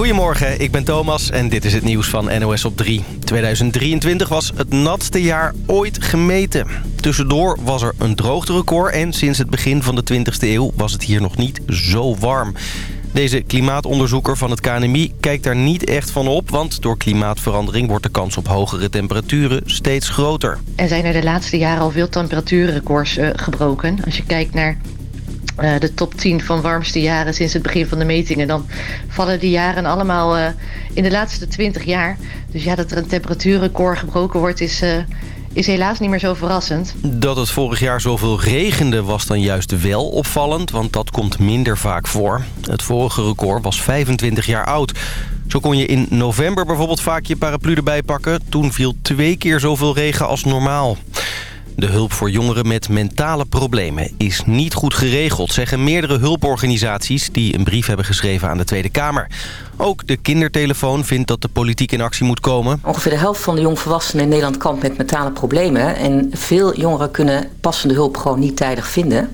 Goedemorgen, ik ben Thomas en dit is het nieuws van NOS op 3. 2023 was het natste jaar ooit gemeten. Tussendoor was er een droogterecord en sinds het begin van de 20e eeuw was het hier nog niet zo warm. Deze klimaatonderzoeker van het KNMI kijkt daar niet echt van op... want door klimaatverandering wordt de kans op hogere temperaturen steeds groter. Er zijn er de laatste jaren al veel temperatuurrecords uh, gebroken. Als je kijkt naar uh, de top 10 van warmste jaren sinds het begin van de metingen... dan vallen die jaren allemaal uh, in de laatste 20 jaar. Dus ja, dat er een temperatuurrecord gebroken wordt is... Uh, is helaas niet meer zo verrassend. Dat het vorig jaar zoveel regende was dan juist wel opvallend... want dat komt minder vaak voor. Het vorige record was 25 jaar oud. Zo kon je in november bijvoorbeeld vaak je paraplu erbij pakken. Toen viel twee keer zoveel regen als normaal. De hulp voor jongeren met mentale problemen is niet goed geregeld... zeggen meerdere hulporganisaties die een brief hebben geschreven aan de Tweede Kamer. Ook de kindertelefoon vindt dat de politiek in actie moet komen. Ongeveer de helft van de jongvolwassenen in Nederland kampt met mentale problemen. En veel jongeren kunnen passende hulp gewoon niet tijdig vinden.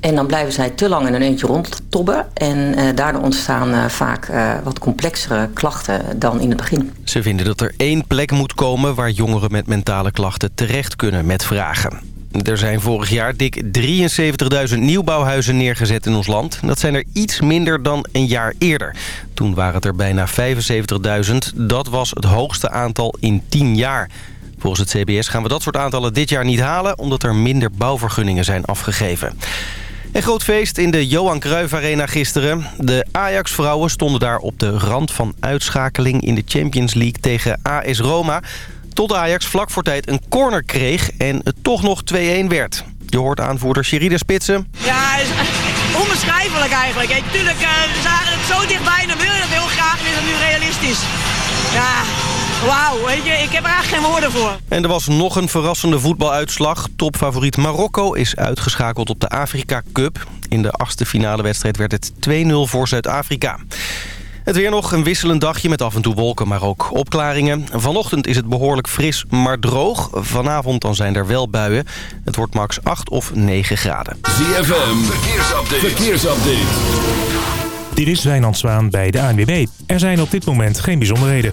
En dan blijven zij te lang in een eentje rondtobben. En uh, daardoor ontstaan uh, vaak uh, wat complexere klachten dan in het begin. Ze vinden dat er één plek moet komen... waar jongeren met mentale klachten terecht kunnen met vragen. Er zijn vorig jaar dik 73.000 nieuwbouwhuizen neergezet in ons land. Dat zijn er iets minder dan een jaar eerder. Toen waren het er bijna 75.000. Dat was het hoogste aantal in 10 jaar. Volgens het CBS gaan we dat soort aantallen dit jaar niet halen... omdat er minder bouwvergunningen zijn afgegeven. Een groot feest in de Johan Cruijff Arena gisteren. De Ajax-vrouwen stonden daar op de rand van uitschakeling in de Champions League tegen AS Roma. Tot Ajax vlak voor tijd een corner kreeg en het toch nog 2-1 werd. Je hoort aanvoerder Sherida Spitsen. Ja, onbeschrijfelijk eigenlijk. Tuurlijk, we zagen het zo dichtbij en dan wil je dat heel graag is dat nu realistisch. Ja, Wauw, weet je, ik heb er eigenlijk geen woorden voor. En er was nog een verrassende voetbaluitslag. Topfavoriet Marokko is uitgeschakeld op de Afrika Cup. In de achtste finale wedstrijd werd het 2-0 voor Zuid-Afrika. Het weer nog een wisselend dagje met af en toe wolken, maar ook opklaringen. Vanochtend is het behoorlijk fris, maar droog. Vanavond dan zijn er wel buien. Het wordt max 8 of 9 graden. ZFM, verkeersupdate. verkeersupdate. Dit is Wijnand Zwaan bij de ANWB. Er zijn op dit moment geen bijzonderheden.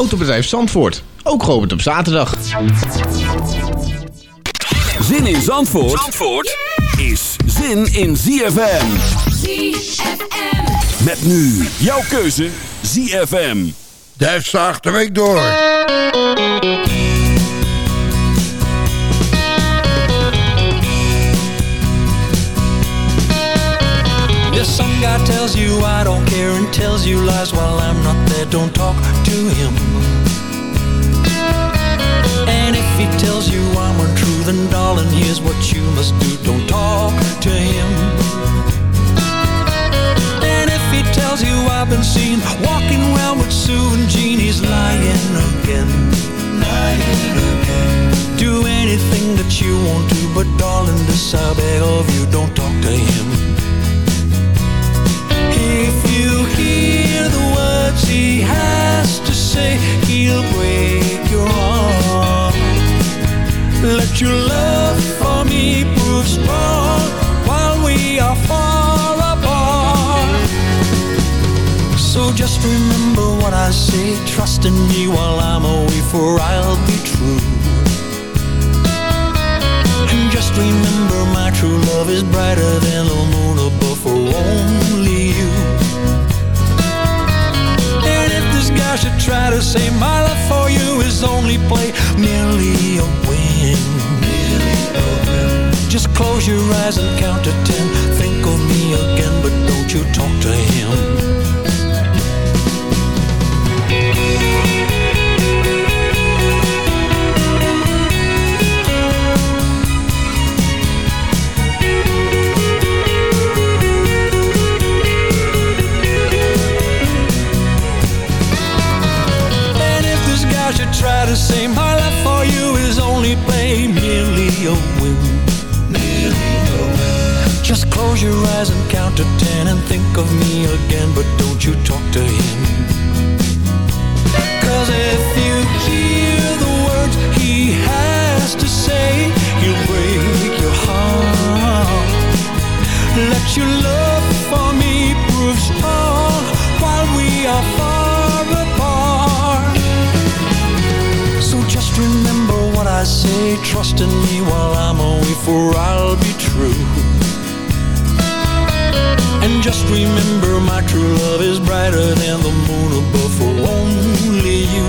Autobedrijf Zandvoort, ook geopend op zaterdag. Zin in Zandvoort, Zandvoort is zin in ZFM. ZFM. Met nu jouw keuze ZFM. Duif zaagt de week door. Some guy tells you I don't care and tells you lies while I'm not there. Don't talk to him. And if he tells you I'm untrue, then darling, here's what you must do. Don't talk to him. And if he tells you I've been seen walking around with Sue and Jean, he's lying again. Lying again. Do anything that you want to, but darling, this I beg of you, don't talk to him. He'll break your heart. Let your love for me prove strong while we are far apart. So just remember what I say, trust in me while I'm away, for I'll be true. And just remember my true love is brighter than the moon above for only should try to say my love for you is only play, merely a win. Just close your eyes and count to ten. Think of me again, but don't you talk to him. Me again, but don't you talk to him. Cause if you hear the words he has to say, he'll break your heart. Let your love for me prove strong while we are far apart. So just remember what I say, trust in me while I'm away, for I'll be true. Just remember my true love is brighter than the moon above for only you.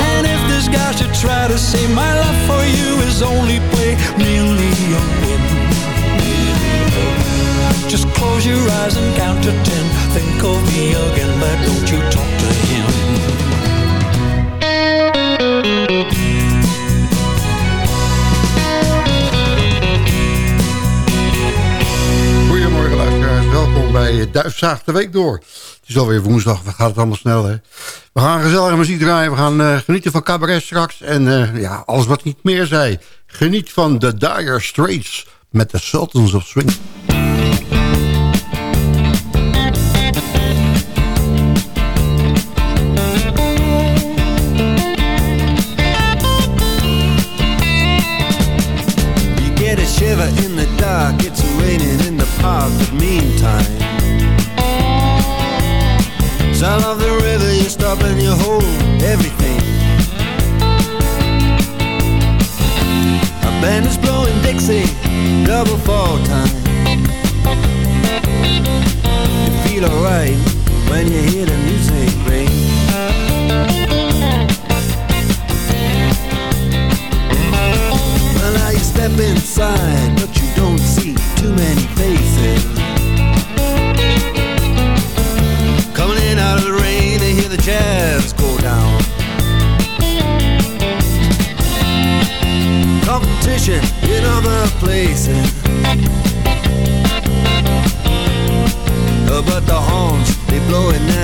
And if this guy should try to say my love for you is only play, merely a whim. Just close your eyes and count to ten. Think of me again, but don't you talk to him. Bij Duifzaag de Week Door. Het is alweer woensdag, we gaan het allemaal snel hè. We gaan gezellige muziek draaien, we gaan eh, genieten van cabaret straks. En eh, ja, alles wat niet meer zei. Geniet van The Dire Straits met de Sultans of Swing. Double fall time. You feel alright when you hear the music ring. Well, now you step inside, but you don't see too many faces. Coming in out of the rain to hear the jazz go down. Competition other places. Uh, but the horns, they blowing that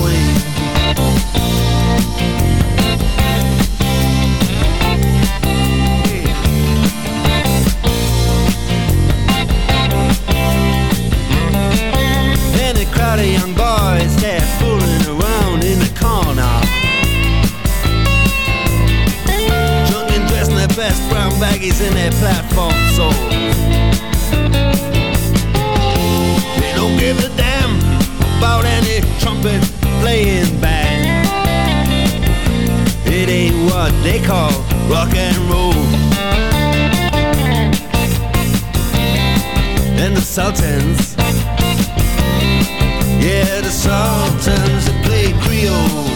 And of young boys there fooling around in the corner. Drunk and dressed in their best brown baggies in their platform soles. They don't give a damn about any trumpet playing band. It ain't what they call rock and roll. And the Sultans yeah, the Sultans that play Creole. Creole.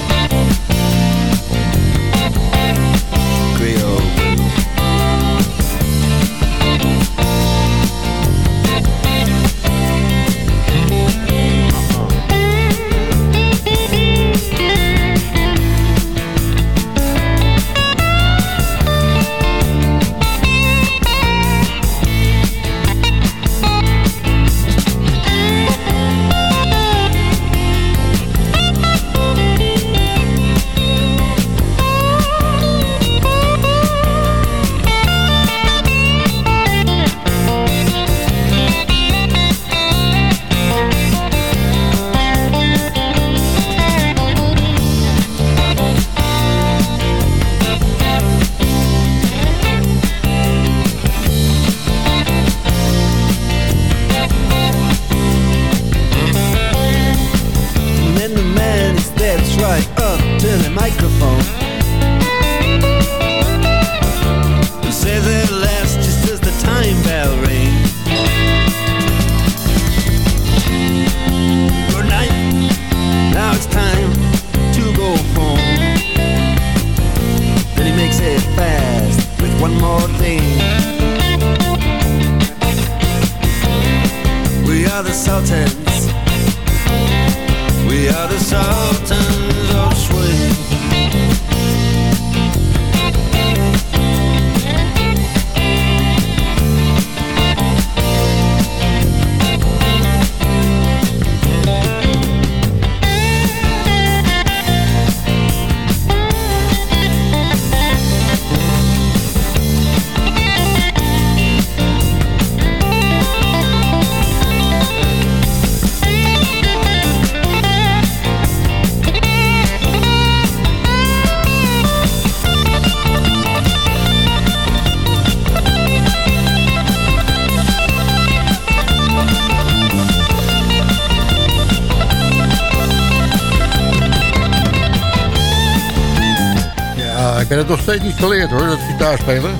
Nog steeds niet geleerd hoor, dat gitaar spelen.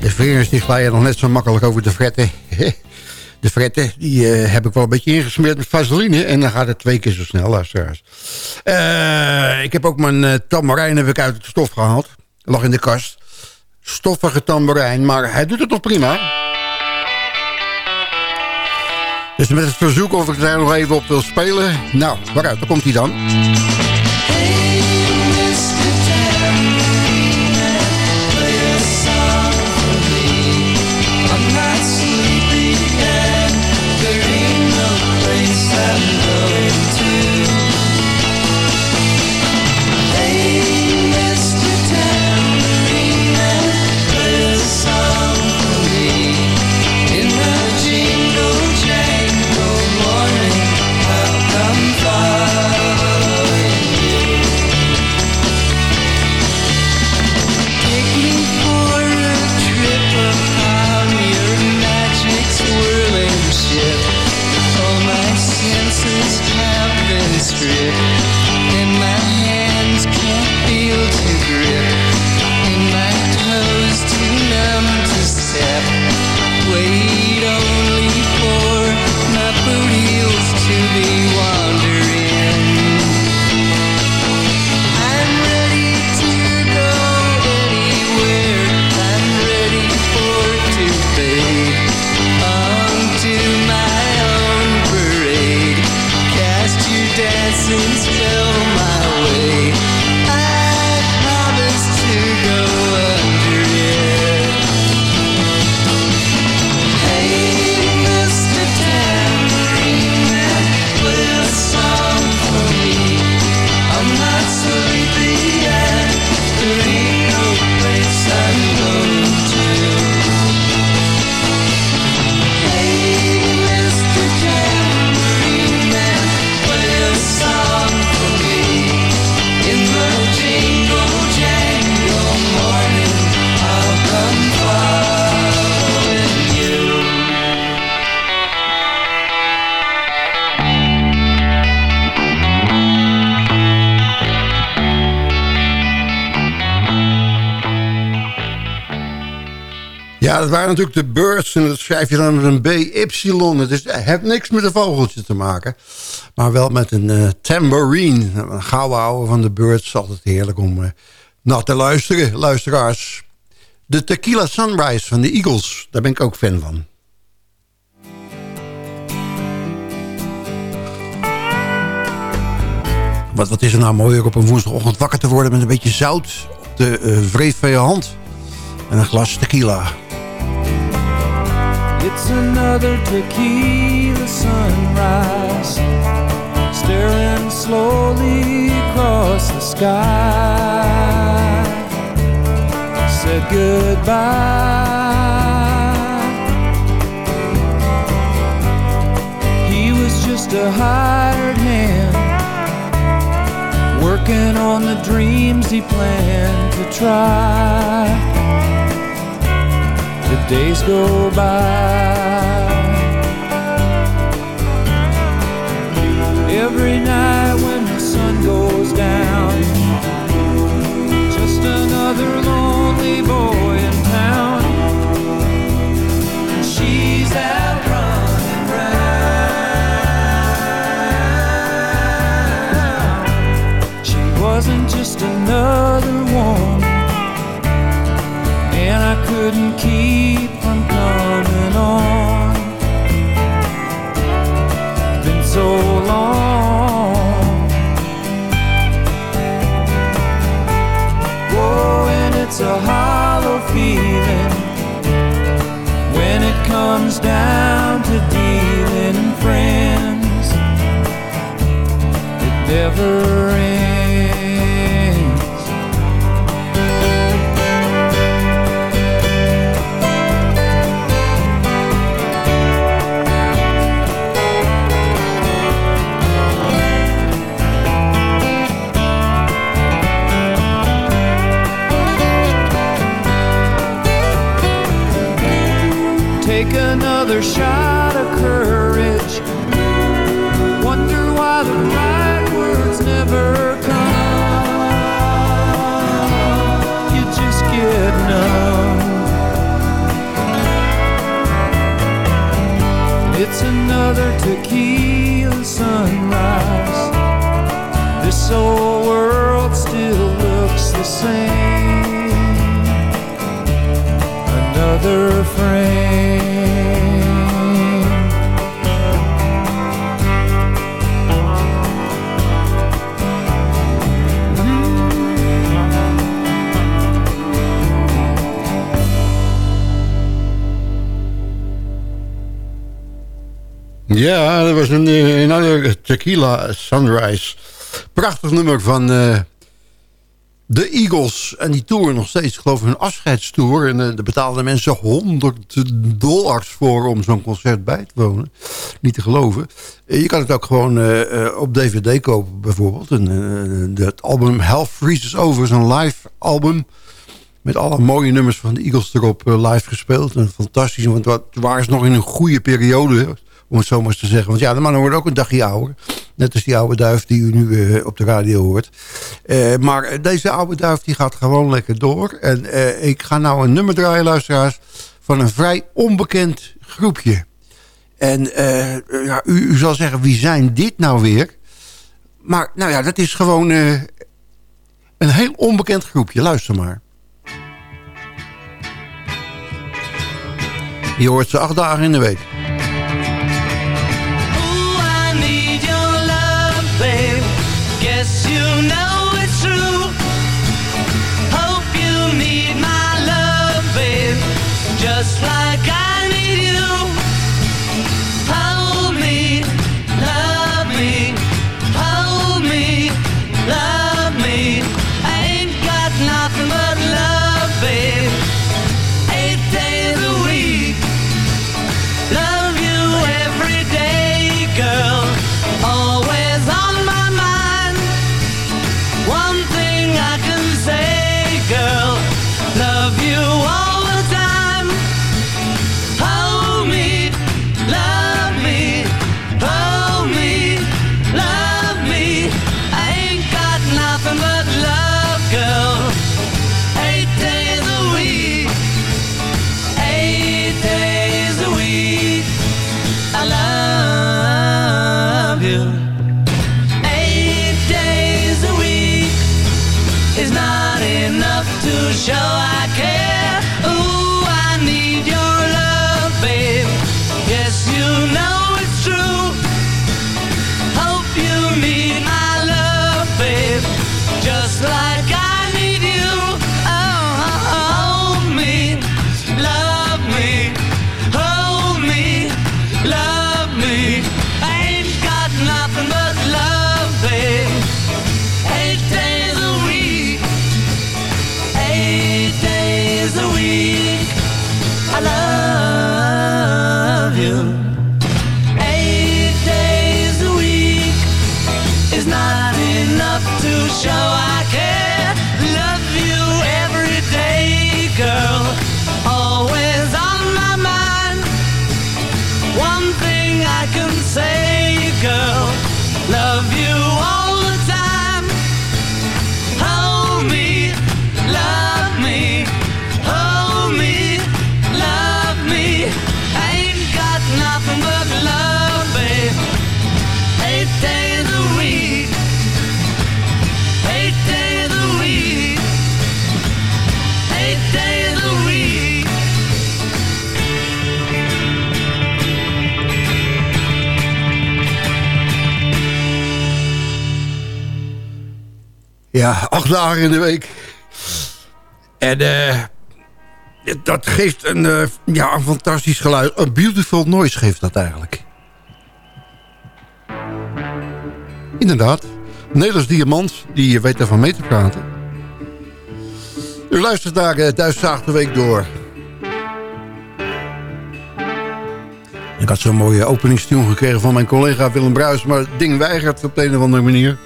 De vingers die glijden nog net zo makkelijk over de fretten. De fretten, die eh, heb ik wel een beetje ingesmeerd met vaseline. En dan gaat het twee keer zo snel, luisteraars. Eh, ik heb ook mijn uh, tamboerijn heb ik uit het stof gehaald. Lag in de kast. Stoffige tamboerijn, maar hij doet het nog prima. Dus met het verzoek of ik daar nog even op wil spelen. Nou, waaruit, daar komt hij dan. Waren natuurlijk de birds en dat schrijf je dan met een B-Y. Het is, heeft niks met een vogeltje te maken. Maar wel met een uh, tambourine. Een gouden ouwe van de birds. Altijd heerlijk om uh, naar te luisteren, luisteraars. De Tequila Sunrise van de Eagles. Daar ben ik ook fan van. Wat, wat is er nou mooier op een woensdagochtend wakker te worden... met een beetje zout op de uh, van je hand. En een glas tequila. It's another tequila sunrise Staring slowly across the sky. Said goodbye. He was just a hired hand Working on the dreams he planned to try the days go by. Every night when the sun goes down, just another lonely boy in town. She's out running. She wasn't just another one, and I couldn't keep from coming on. Been so long. Oh, and it's a hollow feeling when it comes down to dealing friends. It never ends. Take another shot of courage. Wonder why the right words never come. You just get numb. It's another tequila sunrise. This old world still looks the same. Another frame. Ja, dat was een, eh, een andere Tequila Sunrise. Prachtig nummer van eh, de Eagles. En die tour nog steeds, ik geloof hun afscheidstour. En uh, daar betaalden mensen honderden dollars voor om zo'n concert bij te wonen. Niet te geloven. je kan het ook gewoon op DVD kopen bijvoorbeeld. En, het album Hell Freezes Over is een live album. Met alle mooie nummers van de Eagles erop live gespeeld. En fantastisch, want wat waren ze nog in een goede periode om het zo maar te zeggen. Want ja, de mannen worden ook een dagje ouder. Net als die oude duif die u nu uh, op de radio hoort. Uh, maar deze oude duif die gaat gewoon lekker door. En ik ga nou een nummer draaien, luisteraars... van een vrij onbekend groepje. En ja, u, u, zal zeggen, wie zijn dit nou weer? Maar nou ja, dat is gewoon een heel onbekend groepje. Luister maar. Je hoort ze acht dagen in de week. Ja, acht dagen in de week. En eh, dat geeft een, eh, ja, een fantastisch geluid. Een beautiful noise geeft dat eigenlijk. Inderdaad. Nederlands Diamant, die weet ervan mee te praten. U luistert naar uh, Duitszaag de Week door. Ik had zo'n mooie openingstune gekregen van mijn collega Willem Bruis... maar het ding weigert op de een of andere manier.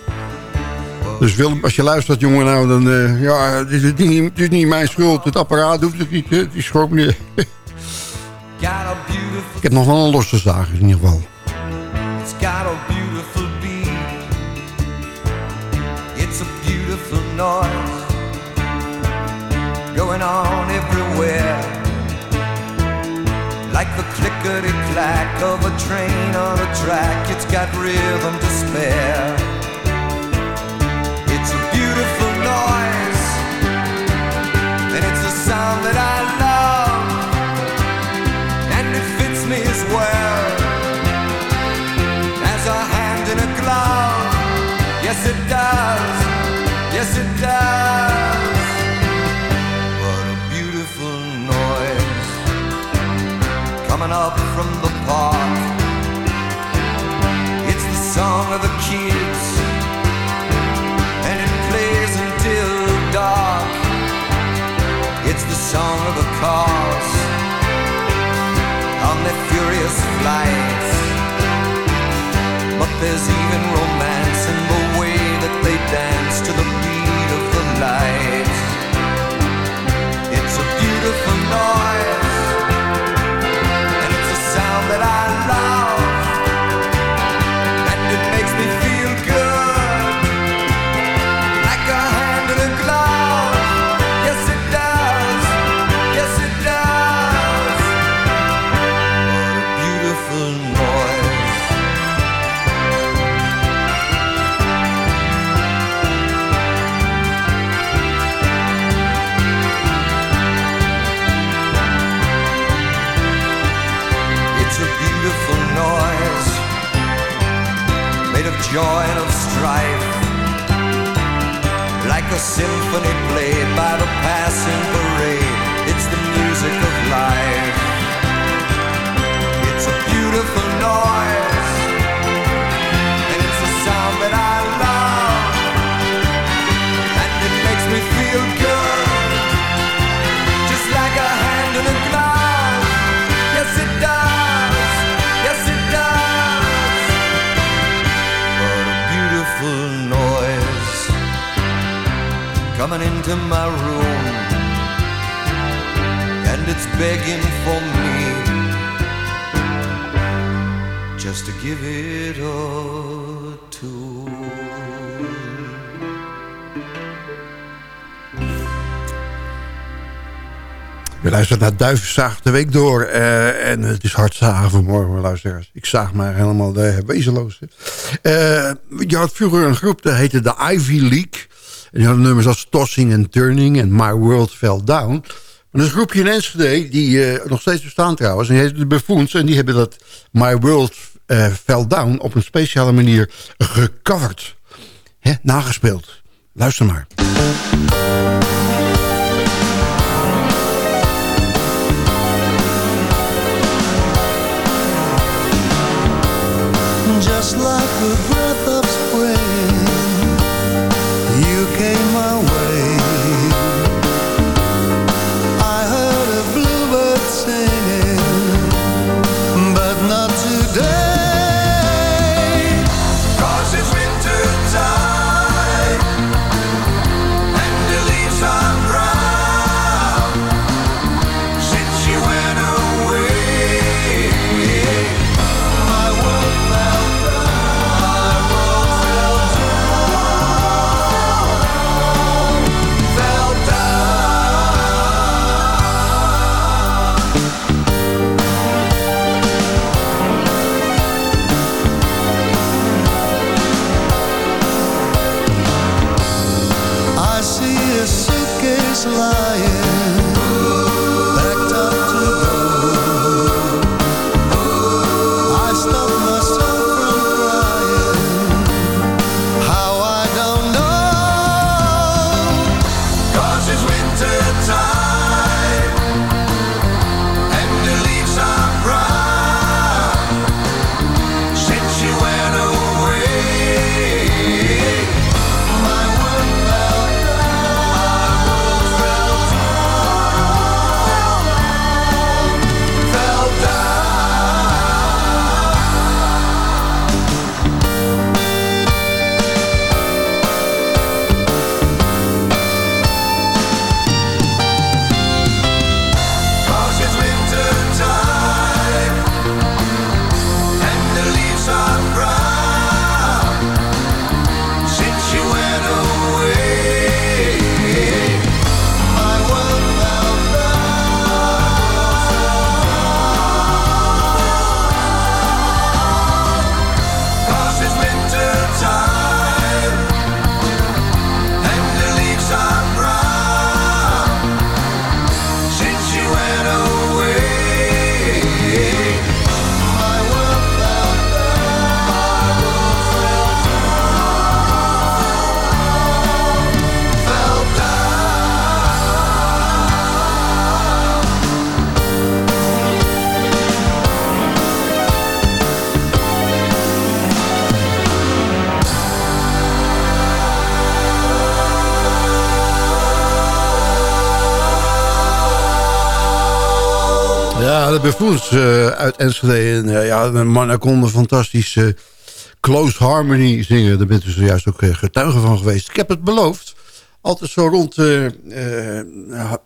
Dus Willem, als je luistert, jongen, nou, dan... Uh, ja, het is, het, niet, het is niet mijn schuld. Het apparaat doet het niet. Het is gewoon niet... Ik heb nog wel een losse zaag in ieder geval. It's got a beautiful beat. It's a beautiful noise going on everywhere. Like the clickety clack of a train on a track, it's got rhythm to spare. Yes, it does. Yes, it does. What a beautiful noise coming up from the park. It's the song of the kids, and it plays until dark. It's the song of the cars on their furious flights. But there's even romance beat joy of strife, like a symphony played by the passing parade. It's the music of life. It's a beautiful noise, and it's a sound that I love, and it makes me feel good, coming into my room, and it's begging for me just to give it a tune. Je luistert naar Duivenzaag de week door. eh, en het is hard zagen vanmorgen, luisteraars. Ik zaag maar helemaal de wezenloos. Eh, je had vroeger een groep, dat heette de Ivy League. En die hadden nummers als Tossing and Turning en My World Fell Down. Maar er is een groepje in Enschede, die eh, nog steeds bestaan trouwens. En die heet de Buffoons. En die hebben dat My World eh, Fell Down op een speciale manier gecoverd. Hè, nagespeeld. Luister maar. Just like came Buffoons eh, uit Enschede. En uh, ja, mannen konden fantastisch uh, Close Harmony zingen. Daar bent u zojuist ook getuige van geweest. Ik heb het beloofd. Altijd zo rond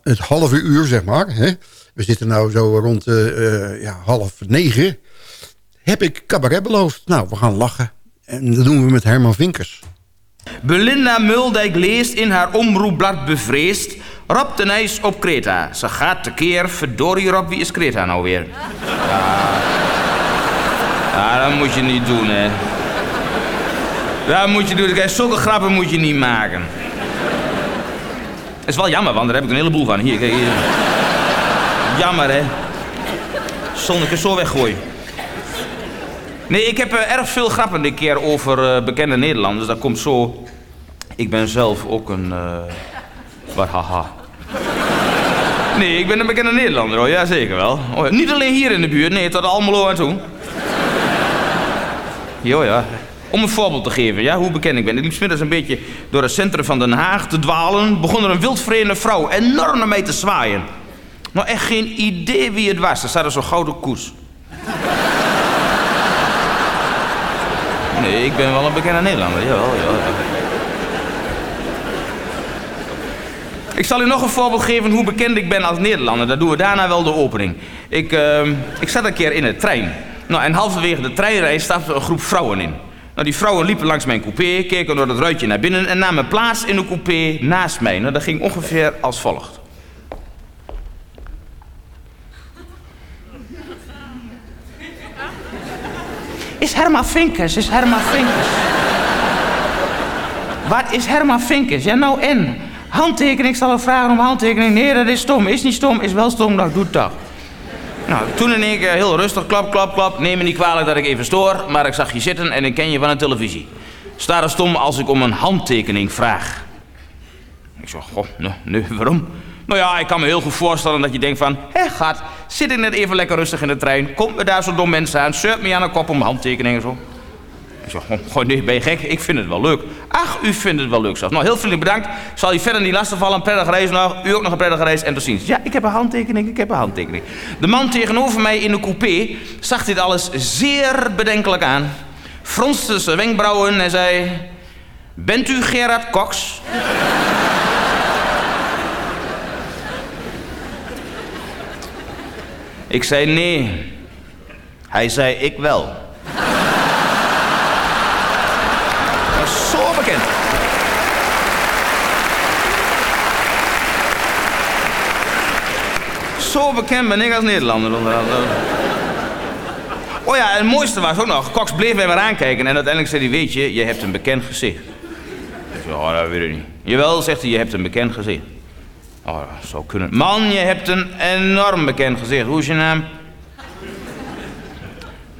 het halve uur, zeg maar. Hè? We zitten nou zo rond ja, half negen. Heb ik cabaret beloofd. Nou, we gaan lachen. En dat doen we met Herman Vinkers. Belinda Muldijk leest in haar omroepblad bevreesd... Rob de Nijs op Kreta. Ze gaat tekeer. Verdorie Rob, wie is Kreta nou weer? Ja. ja, dat moet je niet doen, hè. Dat moet je doen. Kijk, zulke grappen moet je niet maken. is wel jammer, want daar heb ik een heleboel van. Hier, kijk hier. Jammer, hè. Zonneke zo weggooien. Nee, ik heb uh, erg veel grappen dit keer over uh, bekende Nederlanders. Dat komt zo. Ik ben zelf ook een. Uh, wat haha. Nee, ik ben een bekende Nederlander hoor, ja zeker wel. Oh, niet alleen hier in de buurt, nee, tot Almelo en toe. Jo ja. Om een voorbeeld te geven, ja, hoe bekend ik ben. Ik liep smiddags een beetje door het centrum van Den Haag te dwalen. Begon er een wildvreemde vrouw enorm naar mij te zwaaien. Nou, echt geen idee wie het was. Er staat er zo'n gouden koers. Nee, ik ben wel een bekende Nederlander, jawel, jawel. Ik zal u nog een voorbeeld geven hoe bekend ik ben als Nederlander. Dat doen we daarna wel de opening. Ik, uh, ik zat een keer in de trein. Nou, en halverwege de treinreis stapte een groep vrouwen in. Nou, die vrouwen liepen langs mijn coupé, keken door het ruitje naar binnen... en namen plaats in de coupé naast mij. Nou, dat ging ongeveer als volgt. Is Herma Vinkers, is Herma Vinkers. Wat is Herma Vinkers? Ja, nou en? Handtekening, ik zal wel vragen om handtekening. Nee, dat is stom. Is niet stom, is wel stom. Nou, doe het toch. Nou, toen in één keer heel rustig, klap, klap, klap. Neem me niet kwalijk dat ik even stoor, maar ik zag je zitten en ik ken je van de televisie. Sta er stom als ik om een handtekening vraag. Ik zeg, goh, nee, nee, waarom? Nou ja, ik kan me heel goed voorstellen dat je denkt van... Hé, gaat, zit ik net even lekker rustig in de trein... komt me daar zo dom mensen aan, surpt me aan de kop om handtekeningen zo. Ik zeg, goh, nee, ben je gek? Ik vind het wel leuk. Ach, u vindt het wel leuk zelfs. Nou, heel vriendelijk bedankt. Zal je verder niet lastigvallen. Een prettige reis nog. U ook nog een prettige reis. En tot ziens. Ja, ik heb een handtekening, ik heb een handtekening. De man tegenover mij in de coupé zag dit alles zeer bedenkelijk aan. Fronste zijn wenkbrauwen en zei... Bent u Gerard Cox? Ik zei nee. Hij zei ik wel. Dat is zo bekend. Bekend ben ik als Nederlander. Oh ja, het mooiste was ook nog, Cox bleef mij maar aankijken en uiteindelijk zei hij, weet je, je hebt een bekend gezicht. Ik zei, oh, dat weet ik niet. Jawel, zegt hij, je hebt een bekend gezicht. Oh, dat zou kunnen. Man, je hebt een enorm bekend gezicht. Hoe is je naam?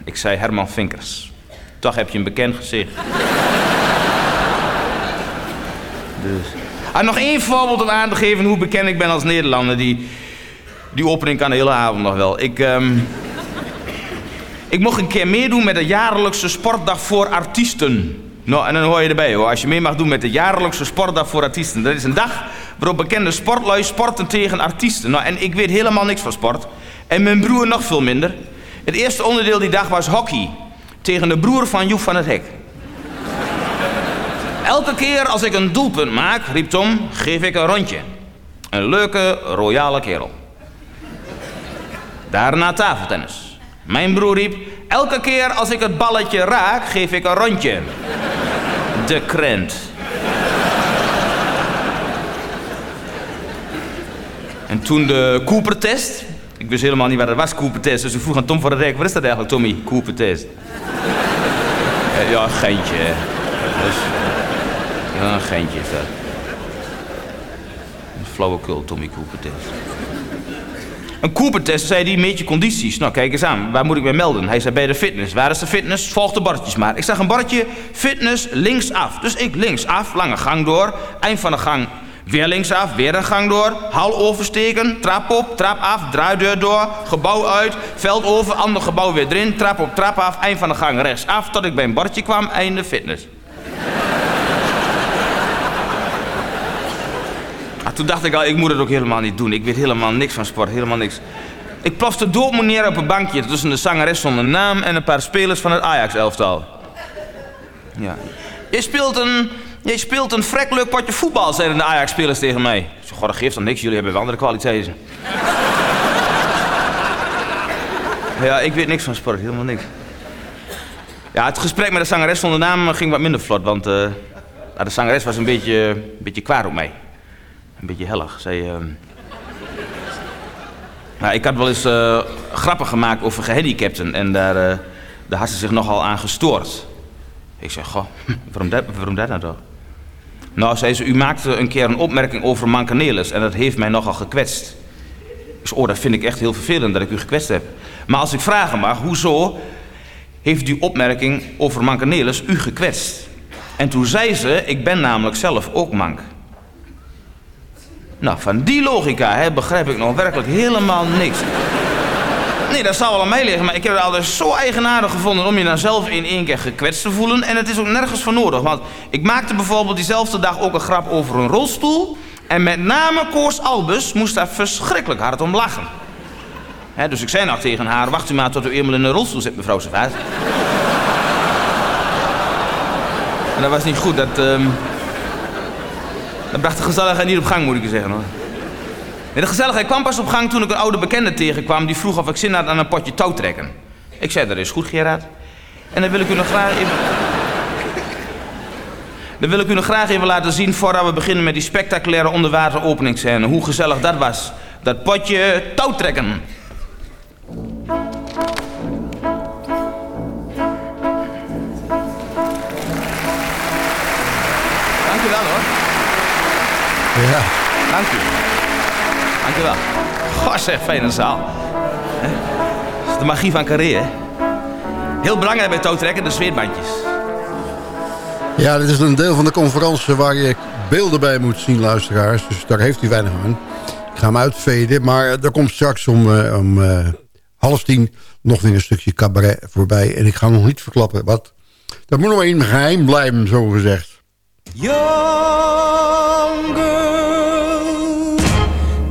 Ik zei Herman Vinkers. Toch heb je een bekend gezicht. dus. Ah, nog één voorbeeld om aan te geven hoe bekend ik ben als Nederlander. Die, die opening kan de hele avond nog wel. Ik, um, ik mocht een keer meedoen met de jaarlijkse sportdag voor artiesten. Nou, en dan hoor je erbij hoor. Als je mee mag doen met de jaarlijkse sportdag voor artiesten. Dat is een dag waarop bekende sportlui sporten tegen artiesten. Nou, en ik weet helemaal niks van sport. En mijn broer nog veel minder. Het eerste onderdeel die dag was hockey. Tegen de broer van Joep van het Hek. Elke keer als ik een doelpunt maak, riep Tom, geef ik een rondje. Een leuke, royale kerel. Daarna tafeltennis. Mijn broer riep, elke keer als ik het balletje raak, geef ik een rondje. De krent. En toen de Cooper-test. Ik wist helemaal niet wat het was, Cooper-test. Dus ik vroeg aan Tom van der Rijk, wat is dat eigenlijk, Tommy? Cooper-test. ja, een geintje. Dus, ja, geintje is dat. Een flauwekul, Tommy Cooper-test. Een Cooper-test, zei hij, meet je condities. Nou, kijk eens aan, waar moet ik mij melden? Hij zei bij de fitness. Waar is de fitness? Volg de bordjes maar. Ik zag een bordje, fitness, linksaf. Dus ik linksaf, lange gang door. Eind van de gang Weer linksaf, weer een gang door. Hal oversteken, trap op, trap af, draaideur door. Gebouw uit, veld over, ander gebouw weer erin. Trap op, trap af, eind van de gang rechtsaf. Tot ik bij een bordje kwam, einde fitness. Toen dacht ik al, ik moet het ook helemaal niet doen. Ik weet helemaal niks van sport, helemaal niks. Ik plofte dood neer op een bankje tussen de zangeres zonder naam en een paar spelers van het Ajax-elftal. Ja. Je speelt een, je speelt een vrek leuk potje voetbal, zeiden de Ajax-spelers tegen mij. Ik zei, goh, dat geeft dan niks, jullie hebben wel andere kwaliteiten. ja, ik weet niks van sport, helemaal niks. Ja, het gesprek met de zangeres zonder naam ging wat minder vlot, want eh, de zangeres was een beetje, een beetje kwaad op mij. Een beetje hellig. Zij, ehm, nou, ik had wel eens eh, grappen gemaakt over gehandicapten en daar, eh, daar had ze zich nogal aan gestoord. Ik zeg, goh, waarom dat, nou toch? Nou, zei ze, u maakte een keer een opmerking over Mancanelis en dat heeft mij nogal gekwetst. Ik zei, oh, dat vind ik echt heel vervelend dat ik u gekwetst heb. Maar als ik vragen mag, hoezo heeft die opmerking over Mancanelis u gekwetst? En toen zei ze, ik ben namelijk zelf ook mank. Nou, van die logica hè, begrijp ik nog werkelijk helemaal niks. Nee, dat zou wel aan mij liggen, maar ik heb het altijd zo eigenaardig gevonden om je dan zelf in één keer gekwetst te voelen. En het is ook nergens voor nodig, want ik maakte bijvoorbeeld diezelfde dag ook een grap over een rolstoel. En met name Koos Albus moest daar verschrikkelijk hard om lachen. Dus ik zei nog tegen haar, wacht u maar tot u eenmaal in een rolstoel zit, mevrouw Servaas. en dat was niet goed, dat... ehm, dat bracht de gezelligheid niet op gang, moet ik je zeggen hoor. Nee, de gezelligheid kwam pas op gang toen ik een oude bekende tegenkwam... die vroeg of ik zin had aan een potje touwtrekken. Ik zei, dat is goed, Gerard. En dan wil ik u nog graag even... Dan wil ik u nog graag even laten zien... voordat we beginnen met die spectaculaire onderwateropeningsscène... hoe gezellig dat was. Dat potje touwtrekken. Dank Ja. Dank u. Dank u wel. Goh, zeg, fijne zaal. Hè? Dat is de magie van Carré, hè? Heel belangrijk bij touwtrekken, de zweetbandjes. Ja, dit is een deel van de conferentie waar je beelden bij moet zien, luisteraars. Dus daar heeft u weinig aan. Ik ga hem uitveden, maar er komt straks om, eh, om eh, half tien nog weer een stukje cabaret voorbij. En ik ga nog niet verklappen wat. Dat moet nog in geheim blijven, zo gezegd. Young girl,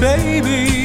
Baby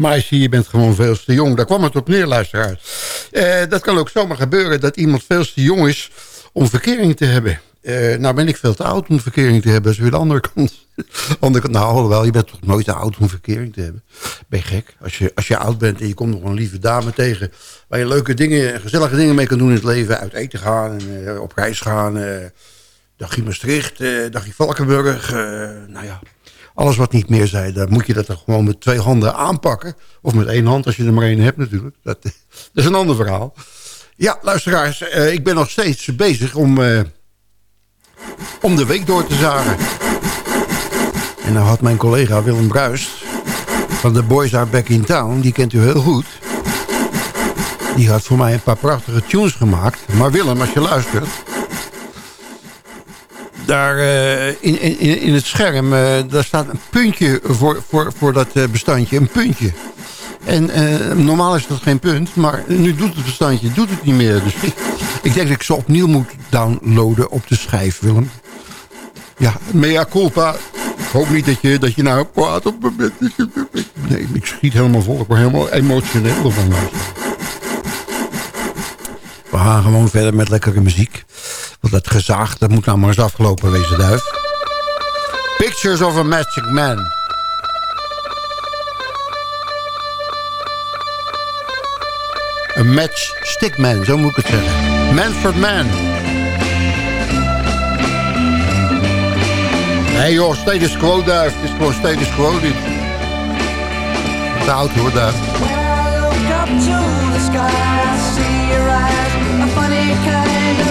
Meisje, je bent gewoon veel te jong. Daar kwam het op neer, luisteraars. Eh, dat kan ook zomaar gebeuren dat iemand veel te jong is om verkering te hebben. Eh, nou ben ik veel te oud om verkering te hebben. Dat is weer de andere kant. andere nou, wel, je bent toch nooit te oud om verkering te hebben. Ben je gek? Als je, als je oud bent en je komt nog een lieve dame tegen... waar je leuke dingen, gezellige dingen mee kan doen in het leven. Uit eten gaan, en, eh, op reis gaan... Uh, dagje Maastricht, dagje Valkenburg. nou ja, alles wat niet meer zei, dan moet je dat er gewoon met twee handen aanpakken. Of met één hand, als je er maar één hebt natuurlijk. Dat, is een ander verhaal. Ja, luisteraars, ik ben nog steeds bezig om om de week door te zagen. En dan had mijn collega Willem Bruist van de Boys Are Back in Town, die kent u heel goed. Die had voor mij een paar prachtige tunes gemaakt. Maar Willem, als je luistert... Daar uh, in, in, in het scherm, uh, daar staat een puntje voor, voor, voor dat uh, bestandje. Een puntje. En normaal is dat geen punt, maar nu doet het bestandje doet het niet meer. Dus ik, denk dat ik ze opnieuw moet downloaden op de schijf, Willem. Ja, mea culpa. Ik hoop niet dat je, dat je nou kwaad op me bent. Nee, ik schiet helemaal vol. Ik word helemaal emotioneel ervan. We gaan gewoon verder met lekkere muziek. Want dat gezaag, dat moet nou maar eens afgelopen wezen, duif. Pictures of a Magic Man. Een matchstick man, zo moet ik het zeggen. Manfred Man. Nee joh, status quo duif. Het is gewoon status quo dit. Te oud hoor duif. up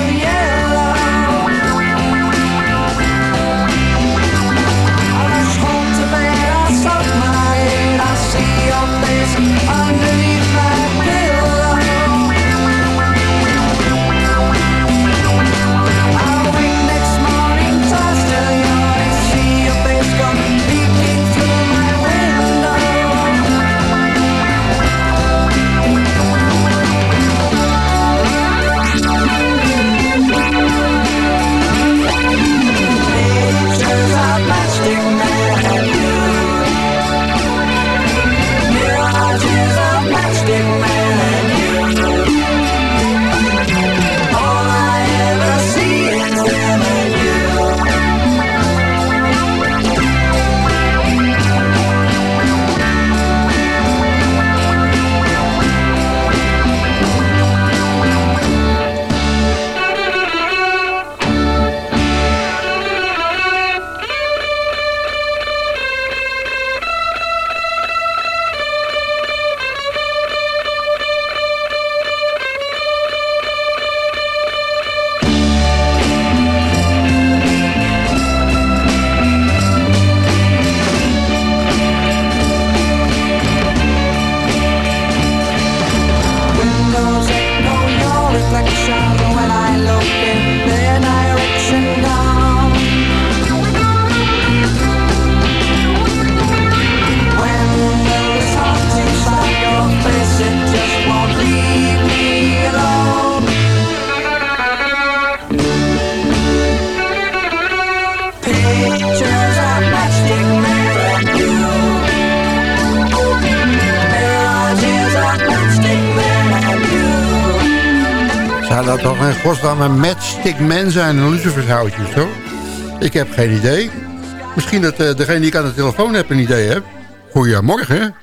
in godsnaam een matchstick man zijn, een lucifershoutje of zo? Ik heb geen idee. Misschien dat eh, degene die ik aan de telefoon heb een idee heeft. Goedemorgen.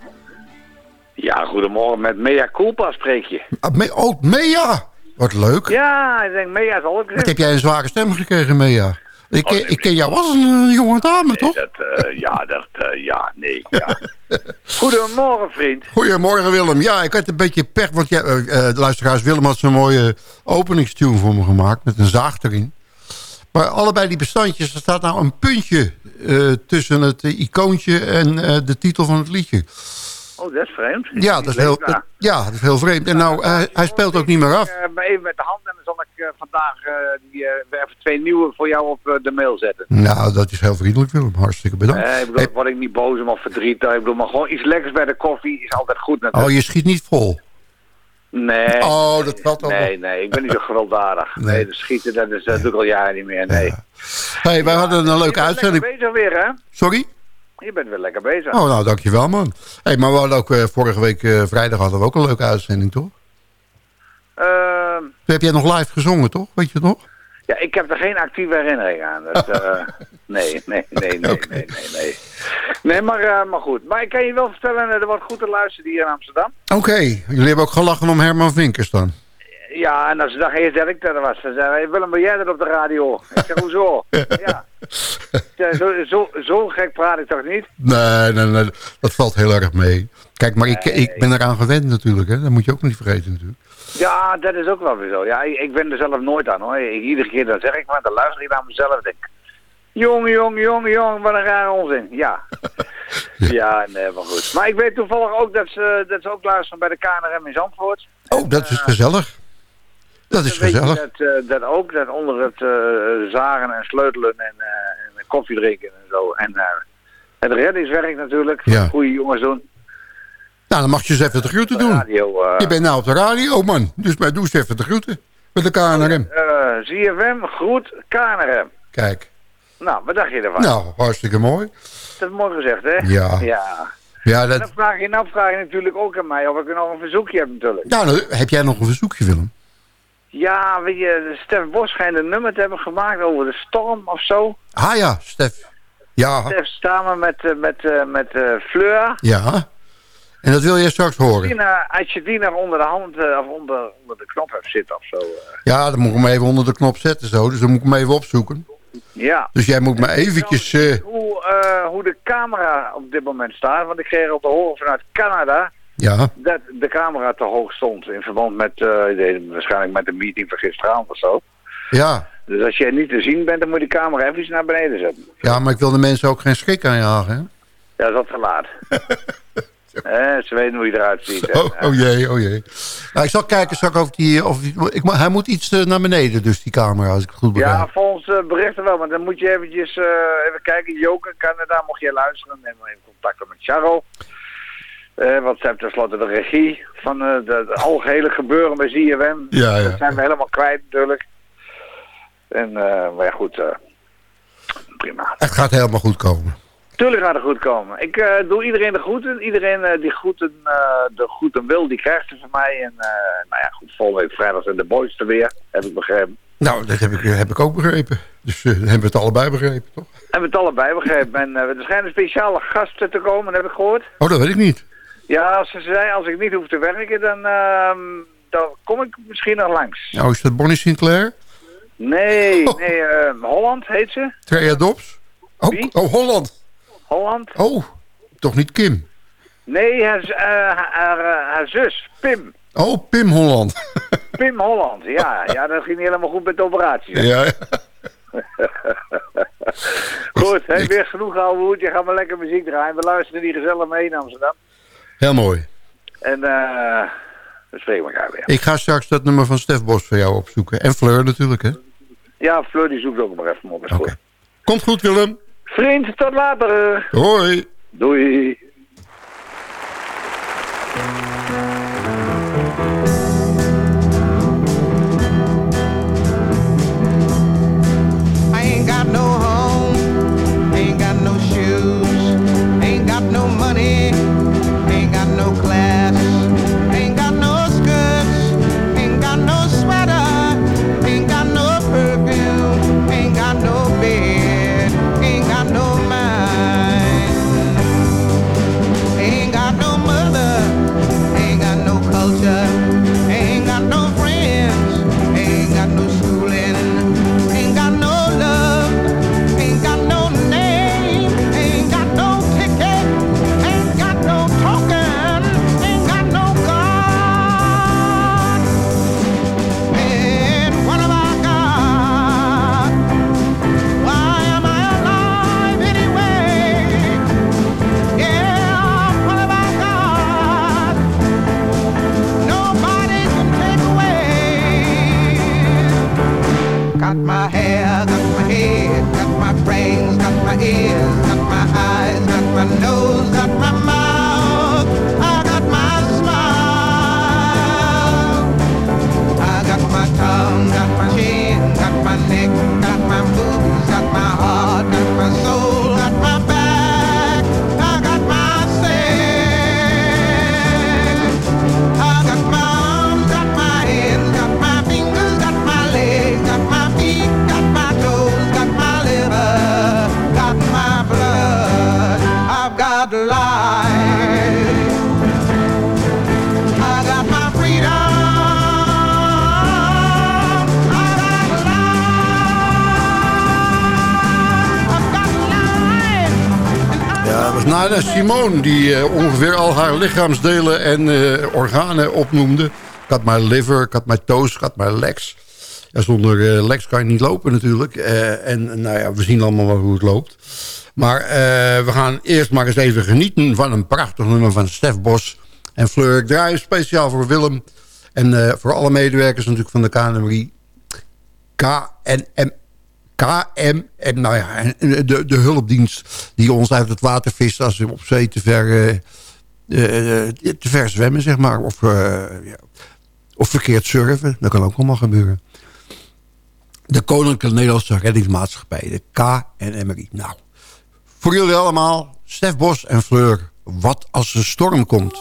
Ja, goedemorgen. Met Mea Culpa spreek je. Ah, Me oh, Mea. Wat leuk. Ja, ik denk Mea zal ook Wat heb jij een zware stem gekregen, Mea? Ik, ken- ik ken jou als een eh, jonge dame, toch? Dat, eh, ja, dat, eh, ja, nee, ja. Goedemorgen, vriend. Goedemorgen Willem. Ja, ik had een beetje pech, want de luisteraars Willem had zo'n mooie openingstune voor me gemaakt met een zaag erin. Maar allebei die bestandjes, er staat nou een puntje tussen het icoontje en de titel van het liedje. Oh, dat is vreemd. Ja, dat is heel, dat- ja, dat is heel vreemd. En nou, eh, hij speelt ook niet meer af. Maar even met de hand en dan zal ik eh, vandaag eh, die, eh, weer even twee nieuwe voor jou op eh, de mail zetten. Nou, dat is heel vriendelijk Willem. Hartstikke bedankt. Eh, ik bedoel, word ik niet boos om of verdriet. Ik bedoel, maar gewoon iets lekkers bij de koffie is altijd goed natuurlijk. Oh, je schiet niet vol. Nee. Oh, dat valt wel Nee, nee, ik ben niet zo gewelddadig. Nee, de schieten, dat is, eh, doe ik al jaren niet meer. Nee. hey, wij hadden een leuke uitzending. bezig weer, hè? Sorry? Je bent weer lekker bezig. Oh, nou, dankjewel, man. hey, maar we hadden ook eh, vorige week eh, vrijdag hadden we ook een leuke uitzending, toch? Ehm, Toen heb jij nog live gezongen, toch? Weet je het nog? ja, ik heb er geen actieve herinnering aan. Dus, eh, nee, nee, nee, nee, nee, nee, nee. Nee, maar, maar goed. Maar ik kan je wel vertellen, er wordt goed te luisteren hier in Amsterdam. Oké, jullie hebben ook gelachen om Herman Vinkers dan. Ja, en als de dag eerst dat ik er was, dan zei hij, Willem, ben jij dat op de radio? Ik zeg, hoezo? ja. Ja, Zo, zo, zo gek praat ik toch niet? Nee, nee, nee, dat valt heel erg mee. Kijk, maar ik, ik ben eraan gewend natuurlijk, hè. Dat moet je ook niet vergeten natuurlijk. Ja, dat is ook wel weer zo. Ja, ik, ik ben er zelf nooit aan hoor. Ik, iedere keer dan zeg ik maar, dan luister ik naar mezelf en denk Jong, jong, jong, jong, wat een rare onzin. Ja. ja, nee, maar goed. Maar ik weet toevallig ook dat ze, dat ze ook luisteren bij de KNRM in Zandvoort. Oh, dat is gezellig. Dat is Weet gezellig. Dat, eh, dat ook, dat onder het eh, zagen en sleutelen en, eh, en koffie drinken en zo. En het reddingswerk natuurlijk, Ja. goede jongens doen. Nou, dan mag je eens even de groeten doen. Radio, Je bent nou op de radio, man. Dus maar doe eens even de groeten. Met de KNRM. ZFM, groet, KNRM. Kijk. Nou, wat dacht je ervan? Nou, hartstikke mooi. Dat is mooi gezegd, hè? Ja. Ja. Ja, En dat... dan vraag je, nou vraag je natuurlijk ook aan mij of ik nog een verzoekje heb natuurlijk. Nou, heb jij nog een verzoekje, Willem? Ja, weet je, Stef Bos schijnt een nummer te hebben gemaakt over de storm of zo. Ah ja, Stef. Ja, Stef samen met, eh, met, eh, met eh, Fleur. ja. En dat wil je straks horen. Die naar- als je die nog onder de hand of onder, onder de knop hebt zitten of zo. Ja, dan moet ik hem even onder de knop zetten zo. Dus dan moet ik hem even opzoeken. Ja. Dus jij moet me eventjes... eh, Hoe, hoe de camera op dit moment staat. Want ik kreeg op de horen vanuit Canada ja, dat de camera te hoog stond. In verband met, eh, waarschijnlijk met de meeting van gisteravond of zo. ja. Dus als jij niet te zien bent, dan moet je de camera even naar beneden zetten. Ja, maar ik wil de mensen ook geen schrik aanjagen, hè? Ja, dat is te laat. Eh, ze weten hoe je eruit ziet. hè. Oh, oh jee, oh jee. Nou, ik zal kijken straks of die... Of ik, maar hij moet iets eh, naar beneden, dus die camera, als ik het goed begrijp. Ja, volgens eh, berichten wel, maar dan moet je eventjes even kijken. Joker, Canada, mocht je luisteren, neem maar even contact op met Charro. Eh want ze hebben tenslotte de regie van de, de algehele gebeuren bij ZFM. Ja, ja. Dat zijn we helemaal kwijt natuurlijk. En, eh, maar ja, goed, eh, prima. Het gaat helemaal goed komen. Tuurlijk gaat het goed komen. Ik doe iedereen de groeten. Iedereen die groeten, de groeten wil, die krijgt ze van mij. En nou ja, goed, volgende week vrijdag zijn de boys er weer, heb ik begrepen. Nou, dat heb ik, heb ik ook begrepen. Dus dan hebben we het allebei begrepen, toch? Hebben we het allebei begrepen. En er schijnen speciale gasten te komen, heb ik gehoord. Oh, dat weet ik niet. Ja, als ze zei, als ik niet hoef te werken, dan, ehm, dan kom ik misschien nog langs. Nou, is dat Bonnie Sinclair? Nee, nee, eh, Holland heet ze. Trea Dobbs? Oh, oh, Holland. Holland. Oh, toch niet Kim? Nee, haar, eh, haar, haar, eh, haar zus, Pim. Oh, Pim Holland. Pim Holland, ja. Ja, dat ging niet helemaal goed met de operatie. ja, ja. Goed, weer genoeg ouwe hoed. Je gaat maar lekker muziek draaien. We luisteren die gezellig mee in Amsterdam. Heel mooi. En eh we spreken elkaar weer. Ik ga straks dat nummer van Stef Bos voor jou opzoeken. En Fleur natuurlijk, hè? Ja, Fleur die zoekt ook maar even op. Goed. Komt goed, Willem. Vriend, tot later. Hoi. Doei. Nana Simone die eh, ongeveer al haar lichaamsdelen en eh, organen opnoemde. Ik had mijn liver, ik had mijn toes, ik had mijn legs. Ja, zonder eh, legs kan je niet lopen natuurlijk. En nou ja, we zien allemaal wel hoe het loopt. Maar we gaan eerst maar eens even genieten van een prachtig nummer van Stef Bos en Fleur. Draai speciaal voor Willem en voor alle medewerkers natuurlijk van de KNMRI. KNM KM, en nou ja, de, de hulpdienst die ons uit het water vist als we op zee te ver, eh, eh, te ver zwemmen, zeg maar. Of, eh, ja, of verkeerd surfen, dat kan ook allemaal gebeuren. De Koninklijke Nederlandse Reddingsmaatschappij, de KNMRI. Nou, voor jullie allemaal, Stef Bos en Fleur, wat als er storm komt?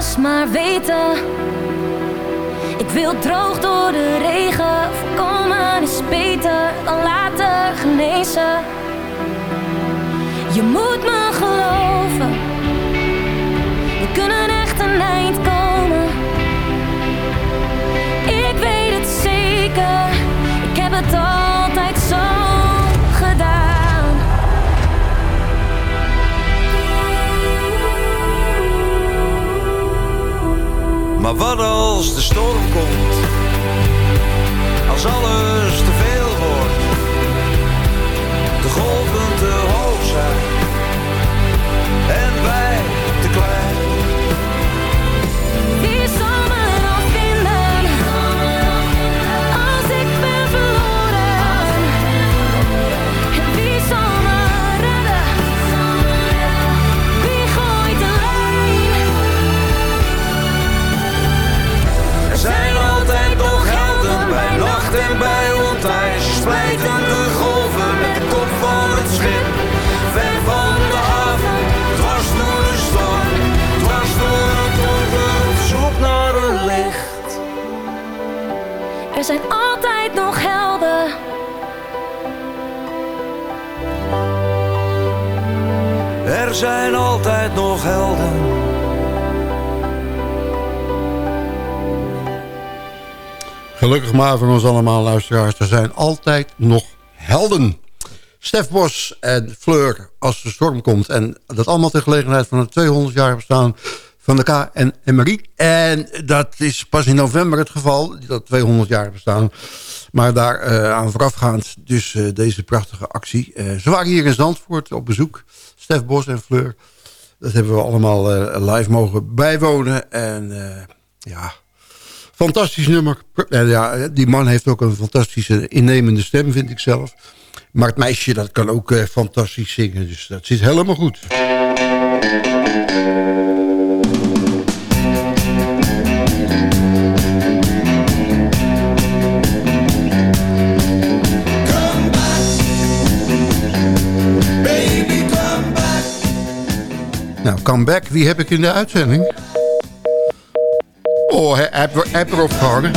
Maar weten. Ik wil droog door de regen. Voorkomen is beter dan later genezen. Je moet me geloven. We kunnen echt een eind komen. Ik weet het zeker. Ik heb het altijd Maar wat als de storm komt? Als alles te veel wordt, de golven te hoog zijn en wij te klein. En bij ontij. Splijten de golven met de kop van het schip. Ver van de haven, dwars door de storm. Dwars door het donker, op zoek naar een licht. Er zijn altijd nog helden. Er zijn altijd nog helden. Gelukkig maar voor ons allemaal luisteraars. Er zijn altijd nog helden. Stef Bos en Fleur als de storm komt. En dat allemaal ter gelegenheid van het 200 jaar bestaan van de KNMRI. En dat is pas in november het geval, dat 200 jaar bestaan. Maar daar eh, aan voorafgaand dus eh, deze prachtige actie. Eh, ze waren hier in Zandvoort op bezoek. Stef Bos en Fleur. Dat hebben we allemaal live mogen bijwonen. En ja, fantastisch nummer. En ja, die man heeft ook een fantastische innemende stem, vind ik zelf. Maar het meisje dat kan ook eh, fantastisch zingen. Dus dat zit helemaal goed. Baby, come back. Nou, come back. Wie heb ik in de uitzending? Oh, erop gehangen.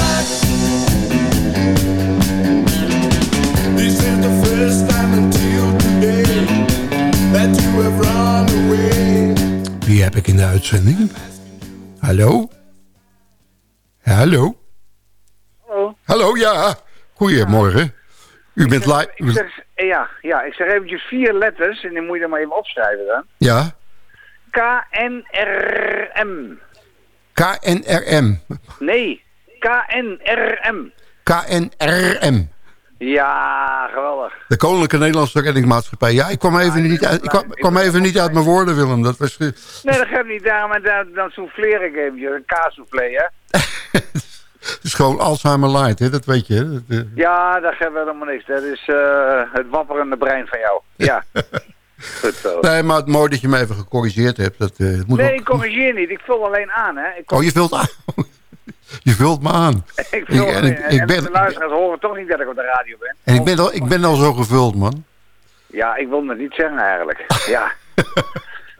This is the first time until today that you have run away. Wie heb ik in de uitzending? Hallo? Hallo? Hallo. Hallo, ja. Goedemorgen. U bent Ik live. zeg, ja, ja, ik zeg eventjes vier letters en die moet je dan maar even opschrijven dan. Ja. K-N-R-M. KNRM. Nee, K-N-R-M. KNRM. Ja, geweldig. De Koninklijke Nederlandse Reddingmaatschappij. Ja, ik kwam even, niet, uit, ik kwam, ik kwam even niet uit mijn woorden, Willem. Dat was... Nee, dat geeft niet daarom, maar dan, dan souffleer ik eventjes. Een kaassoufflé, hè. Het is gewoon Alzheimer light, hè? dat weet je. hè. Dat, eh, Ja, dat geeft helemaal niks. Dat is eh, het wapperende brein van jou. Ja. Goed zo. Nee, maar het mooi dat je me even gecorrigeerd hebt. Dat, eh, moet Nee, ook- ik corrigeer niet. Ik vul alleen aan, hè. Ik, Oh, je vult aan. je vult me aan. ik vul en ik, ik en ben, de luisteraars horen toch niet dat ik op de radio ben. en ik ben, al, ik ben al zo gevuld, man. Ja, ik wil het niet zeggen eigenlijk. Ja.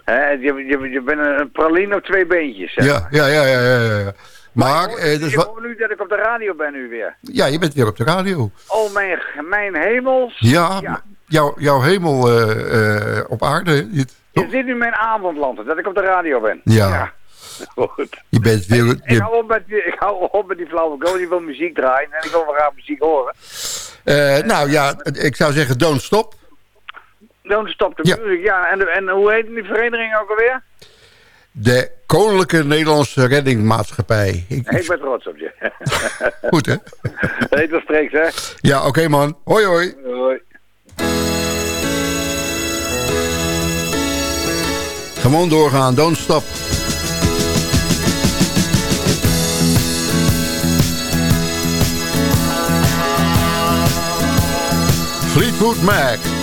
Je, je, je bent een, praline op twee beentjes. zeg Ja, maar. ja, ja, ja, ja. ja. Maar, eh, dus je wat, hoort nu dat ik op de radio ben nu weer. ja, je bent weer op de radio. Oh, mijn, mijn hemels. Ja, Jouw, jouw hemel eh, eh, op aarde. Je, Is dit nu mijn avondland, dat ik op de radio ben? Ja. Goed. je bent weer... Ik hou op met, die- ik hou op met die flauwekul. Die wil muziek draaien en ik wil graag muziek horen. eh, nou ja, ik zou zeggen don't stop. Don't stop the Ja. music. Ja, en, de- en hoe heet die vereniging ook alweer? De Koninklijke Nederlandse Reddingmaatschappij. Ik, Ik ben trots op je. goed, hè? Heet wel streeks, hè? Ja, oké man. Hoi, hoi. Hoi. Gewoon doorgaan. Don't stop. Fleetwood Mac.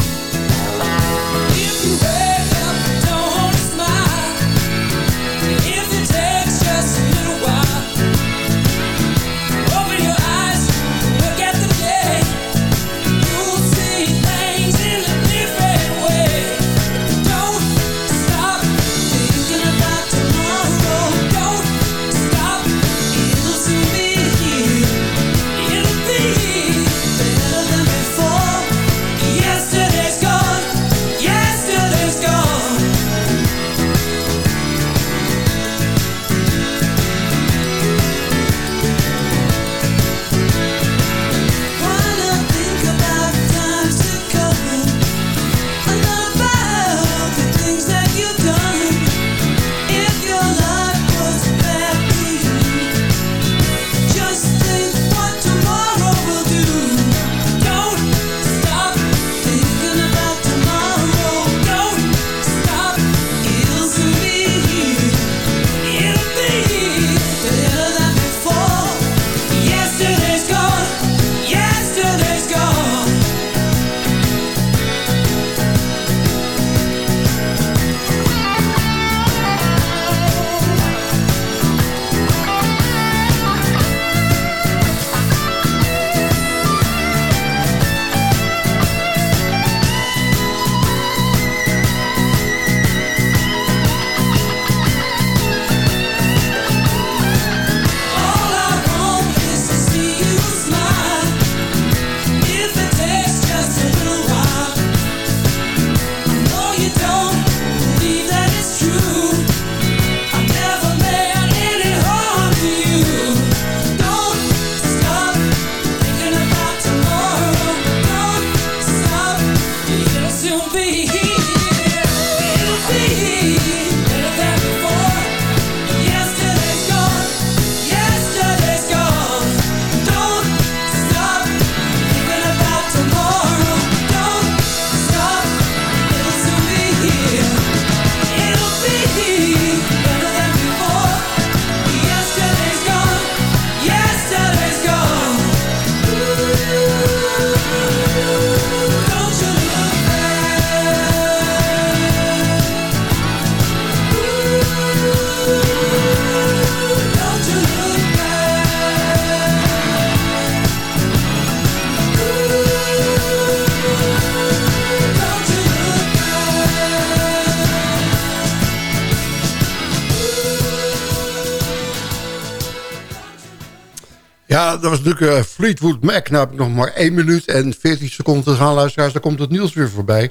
Dat was natuurlijk eh, Fleetwood Mac. Nou heb ik nog maar 1 minuut en 14 seconden te gaan, luisteraars. Dan komt het nieuws weer voorbij.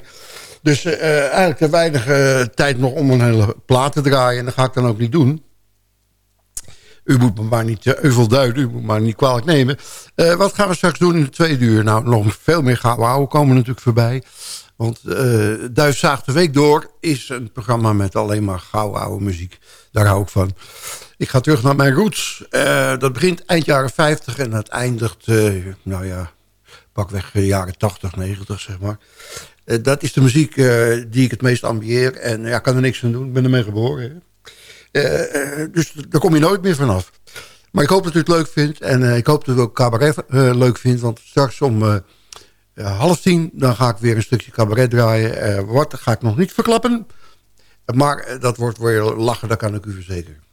Dus eh, eigenlijk te weinig eh, tijd nog om een hele plaat te draaien. En dat ga ik dan ook niet doen. U moet me maar niet euvel duiden, u moet me maar niet kwalijk nemen. Wat gaan we straks doen in de tweede uur? Nou, nog veel meer gouden ouwe komen natuurlijk voorbij. Want uh, Duifzaag de Week Door is een programma met alleen maar gouden oude muziek. Daar hou ik van. Ik ga terug naar mijn roots. Uh, dat begint eind jaren 50 en het eindigt, uh, nou ja, pakweg jaren 80, 90 zeg maar. Dat is de muziek die ik het meest ambieer. En ja, kan er niks aan doen. Ik ben ermee geboren. dus daar kom je nooit meer vanaf. Maar ik hoop dat u het leuk vindt. En ik hoop dat u ook cabaret leuk vindt. Want straks om half tien dan ga ik weer een stukje cabaret draaien. wat ga ik nog niet verklappen. Maar dat wordt weer lachen, dat kan ik u verzekeren.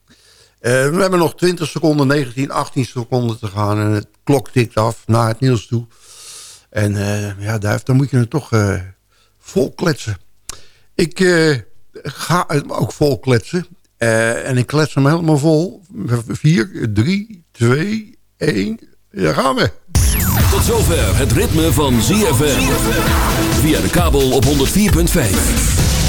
Uh, we hebben nog 20 seconden, 19, 18 seconden te gaan. En het klok tikt af naar het nieuws toe. En uh, ja, Duif, dan moet je het toch uh, vol kletsen. Ik ga het ook vol kletsen. en ik klets hem helemaal vol. 4, 3, 2, 1. Daar gaan we. Tot zover het ritme van ZFM. Via de kabel op 104.5.